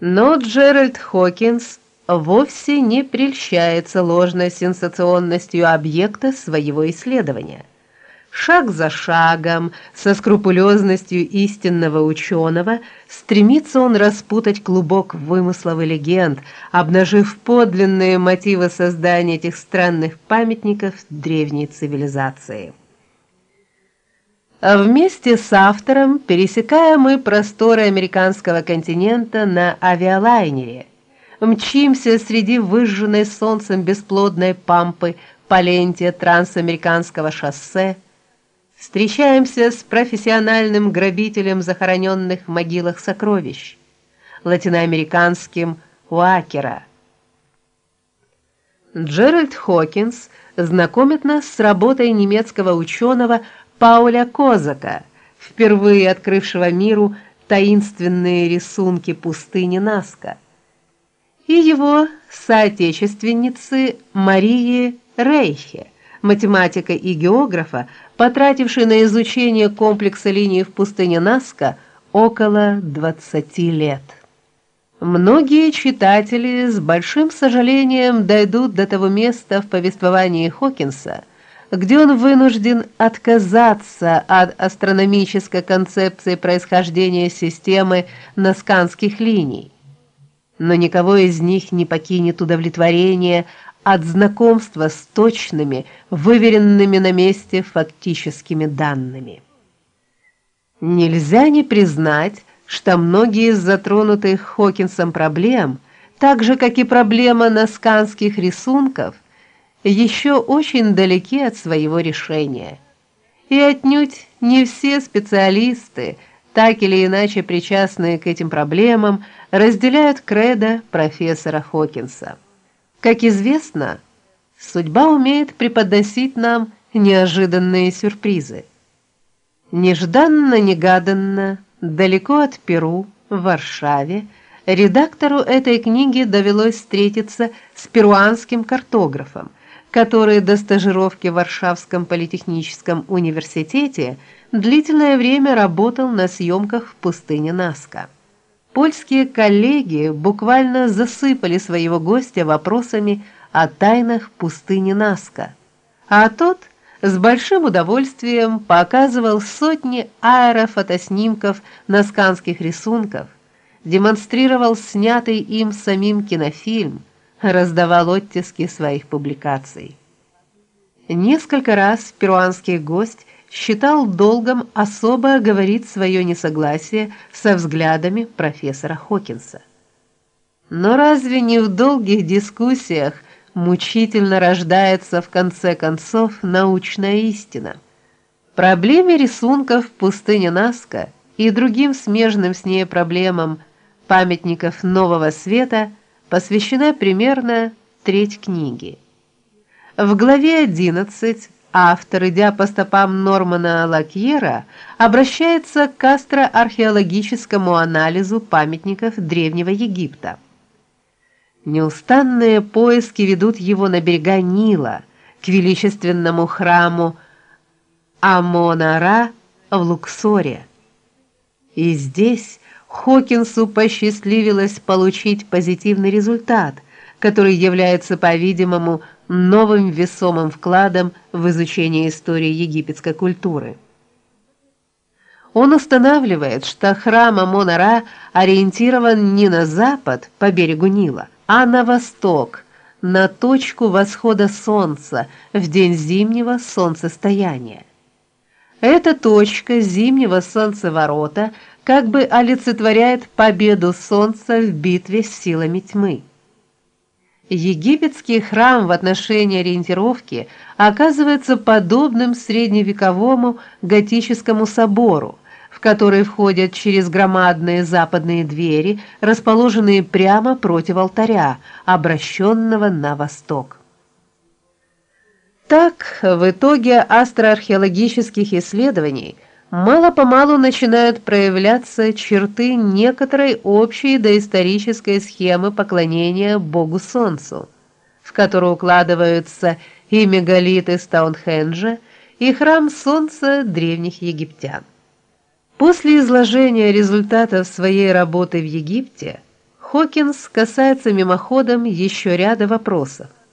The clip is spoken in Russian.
Но Джеральд Хокинс вовсе не прельщается ложной сенсационностью объекта своего исследования. Шаг за шагом, со скрупулезностью истинного ученого, стремится он распутать клубок вымыслов и легенд, обнажив подлинные мотивы создания этих странных памятников древней цивилизации. А вместе с автором пересекаем мы просторы американского континента на авиалайнере. Мчимся среди выжженной солнцем бесплодной пампы по ленте трансамериканского шоссе. Встречаемся с профессиональным грабителем захороненных в могилах сокровищ, латиноамериканским Уакера. Джеральд Хокинс знакомит нас с работой немецкого ученого Пауля Козака, впервые открывшего миру таинственные рисунки пустыни Наска, и его соотечественницы Марии Рейхе, математика и географа, потратившей на изучение комплекса линий в пустыне Наска около 20 лет. Многие читатели с большим сожалением дойдут до того места в повествовании Хокинса, где он вынужден отказаться от астрономической концепции происхождения системы насканских линий. Но никого из них не покинет удовлетворение от знакомства с точными, выверенными на месте фактическими данными. Нельзя не признать, что многие из затронутых Хокинсом проблем, так же как и проблема насканских рисунков, еще очень далеки от своего решения. И отнюдь не все специалисты, так или иначе причастные к этим проблемам, разделяют кредо профессора Хокинса. Как известно, судьба умеет преподносить нам неожиданные сюрпризы. Нежданно-негаданно, далеко от Перу, в Варшаве, редактору этой книги довелось встретиться с перуанским картографом, который до стажировки в Варшавском политехническом университете длительное время работал на съемках в пустыне Наска. Польские коллеги буквально засыпали своего гостя вопросами о тайнах пустыни Наска, а тот с большим удовольствием показывал сотни аэрофотоснимков насканских рисунков, демонстрировал снятый им самим кинофильм, раздавал оттиски своих публикаций. Несколько раз перуанский гость считал долгом особо говорить свое несогласие со взглядами профессора Хокинса. Но разве не в долгих дискуссиях мучительно рождается в конце концов научная истина? Проблеме рисунков в пустыне Наска и другим смежным с ней проблемам памятников Нового Света – посвящена примерно треть книги. В главе 11 автор, идя по стопам Нормана Лакьера, обращается к астроархеологическому анализу памятников древнего Египта. Неустанные поиски ведут его на берега Нила, к величественному храму Амон-Ра в Луксоре. И здесь Хокинсу посчастливилось получить позитивный результат, который является, по-видимому, новым весомым вкладом в изучение истории египетской культуры. Он устанавливает, что храм Амон-Ра ориентирован не на запад по берегу Нила, а на восток, на точку восхода солнца в день зимнего солнцестояния. Эта точка зимнего солнцеворота как бы олицетворяет победу солнца в битве с силами тьмы. Египетский храм в отношении ориентировки оказывается подобным средневековому готическому собору, в который входят через громадные западные двери, расположенные прямо против алтаря, обращенного на восток. Так, в итоге астроархеологических исследований мало-помалу начинают проявляться черты некоторой общей доисторической схемы поклонения богу солнцу, в которую укладываются и мегалиты Стоунхенджа, и храм солнца древних египтян. После изложения результатов своей работы в Египте Хокинс касается мимоходом еще ряда вопросов.